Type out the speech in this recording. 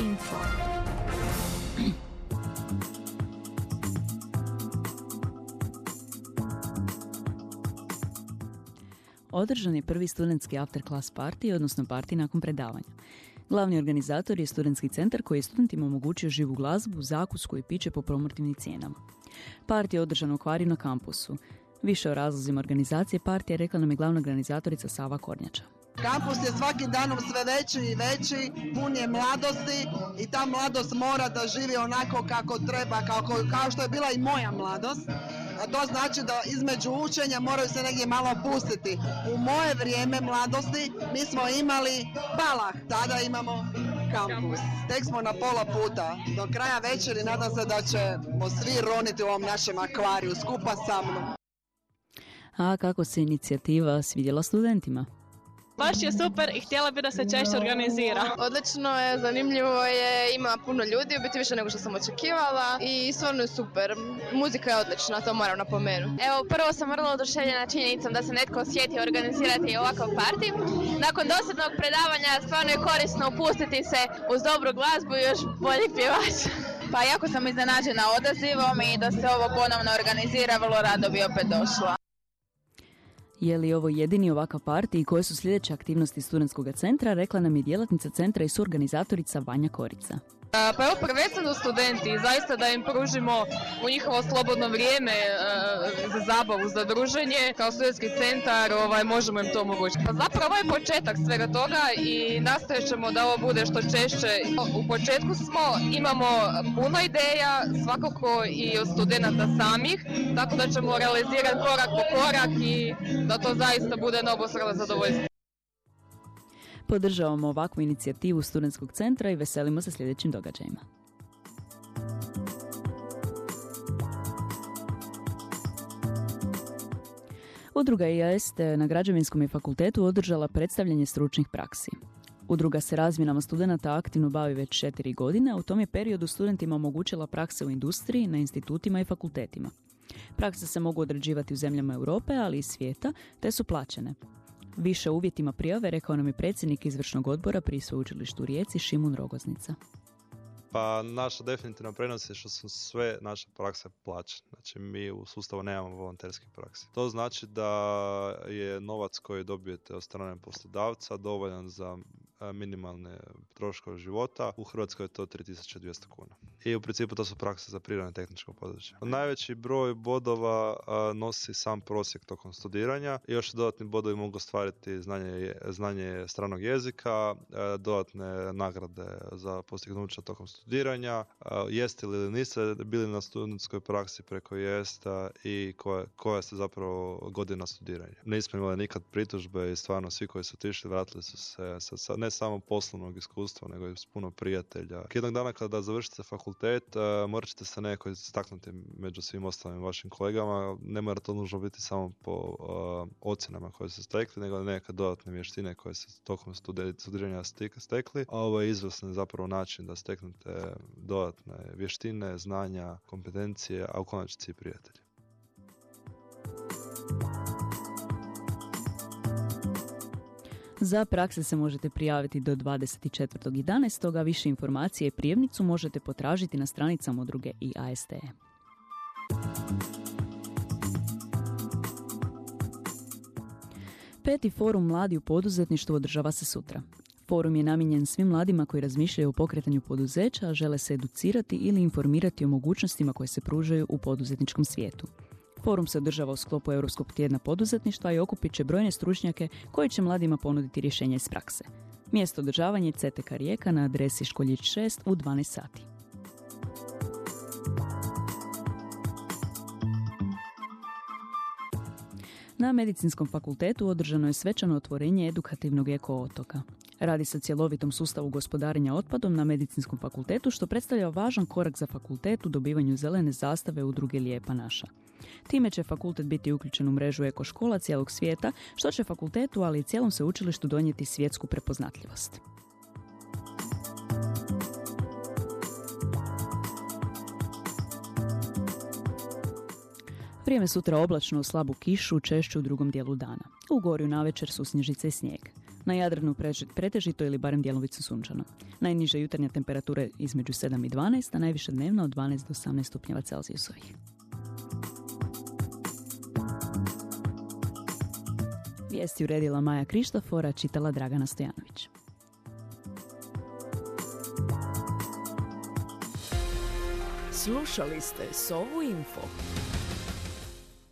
Info. Održan je prvi studentski after class party, odnosno party nakon predavanja. Glavni organizator je studentski centar koji je studentima omogućio živu glazbu, zakusku i piće po promotivnim cijenama. Party je održan u Kvari na kampusu. Više o razlozima organizacije partije rekla nam je glavna organizatorica Sava Kornjača. Kampus je svaki danom sve veći i veći, pun je mladosti i ta mladost mora da živi onako kako treba, kako, kao što je bila i moja mladost. A to znači da između učenja moraju se negdje malo pustiti. U moje vrijeme mladosti mi smo imali balah, tada imamo kampus. Tek smo na pola puta. Do kraja večeri nadam se da ćemo svi roniti u ovom našem akvariju skupa sa mnom. A kako se inicijativa svidjela studentima? Baš je super i htjela bi da se češće organizira. Odlično je, zanimljivo je, ima puno ljudi, u biti više nego što sam očekivala i stvarno je super. Muzika je odlična, to moram napomenuti. Evo, prvo sam vrlo oduševljena činjenicom da se netko osjeti organizirati ovakav party. Nakon dosadnog predavanja stvarno je korisno upustiti se uz dobru glazbu i još bolji pjevač. Pa jako sam iznenađena odazivom i da se ovo ponovno organizira, vrlo rado bi opet došla. Je li ovo jedini ovakav parti i koje su sljedeće aktivnosti studentskog centra, rekla nam je djelatnica centra i suorganizatorica Vanja Korica. Pa evo prvenstveno studenti, zaista da im pružimo u njihovo slobodno vrijeme e, za zabavu, za druženje, kao studentski centar ovaj, možemo im to omogućiti. Pa zapravo je početak svega toga i nastojat ćemo da ovo bude što češće. U početku smo, imamo puno ideja, svakako i od studenta samih, tako da ćemo realizirati korak po korak i da to zaista bude na obostrano zadovoljstvo. Podržavamo ovakvu inicijativu Studentskog centra i veselimo se sljedećim događajima. Udruga IAS na Građevinskom fakultetu održala predstavljanje stručnih praksi. Udruga se razmjenama studenata aktivno bavi već četiri godine, a u tom je periodu studentima omogućila prakse u industriji, na institutima i fakultetima. Prakse se mogu određivati u zemljama Europe, ali i svijeta, te su plaćene. Više uvjetima prijave rekao nam je predsjednik izvršnog odbora pri sveučilištu u Rijeci Šimun Rogoznica. Pa naša definitivna prenos je što su sve naše prakse plaćene. Znači mi u sustavu nemamo volonterske prakse. To znači da je novac koji dobijete od strane poslodavca dovoljan za minimalne troškove života. U Hrvatskoj je to 3200 kuna. I u principu to su prakse za prirodne tehničko područje. Najveći broj bodova nosi sam prosjek tokom studiranja. Još dodatni bodovi mogu ostvariti znanje, znanje stranog jezika, dodatne nagrade za postignuća tokom studiranja, jeste li ili niste bili na studentskoj praksi preko jesta i koja, koja ste zapravo godina studiranja. Nismo imali nikad pritužbe i stvarno svi koji su otišli vratili su se sa, ne samo poslovnog iskustva, nego i s puno prijatelja. Jednog dana kada završite fakultet, morat ćete se neko istaknuti među svim ostalim vašim kolegama. Ne to nužno biti samo po ocjenama koje ste stekli, nego neke dodatne vještine koje ste tokom studiranja stekli. A ovo je izvrsni zapravo način da steknete dodatne vještine, znanja, kompetencije, a u konačnici i prijatelji. Za prakse se možete prijaviti do 24.11. a više informacije i prijevnicu možete potražiti na stranicama udruge i ASTE. Peti forum Mladi u poduzetništvu održava se sutra. Forum je namijenjen svim mladima koji razmišljaju o pokretanju poduzeća, žele se educirati ili informirati o mogućnostima koje se pružaju u poduzetničkom svijetu. Forum se održava u sklopu Europskog tjedna poduzetništva i okupit će brojne stručnjake koji će mladima ponuditi rješenja iz prakse. Mjesto održavanja je CTK Rijeka na adresi Školjić 6 u 12 sati. Na Medicinskom fakultetu održano je svečano otvorenje edukativnog eko otoka. Radi se cjelovitom sustavu gospodarenja otpadom na Medicinskom fakultetu što predstavlja važan korak za fakultet u dobivanju zelene zastave udruge Lijepa naša. Time će fakultet biti uključen u mrežu ekoškola cijelog svijeta, što će fakultetu, ali i cijelom sveučilištu donijeti svjetsku prepoznatljivost. Vrijeme sutra oblačno u slabu kišu, češću u drugom dijelu dana. U gorju navečer su snježice i snijeg. Na Jadranu pretežito ili barem djelovicu sunčano. Najniže jutarnje temperature između 7 i 12, a najviše dnevno od 12 do 18 stupnjeva Celzijusovih. Vijesti uredila Maja Krištofora, čitala Dragana Stojanović. Slušali ste Sovu Info.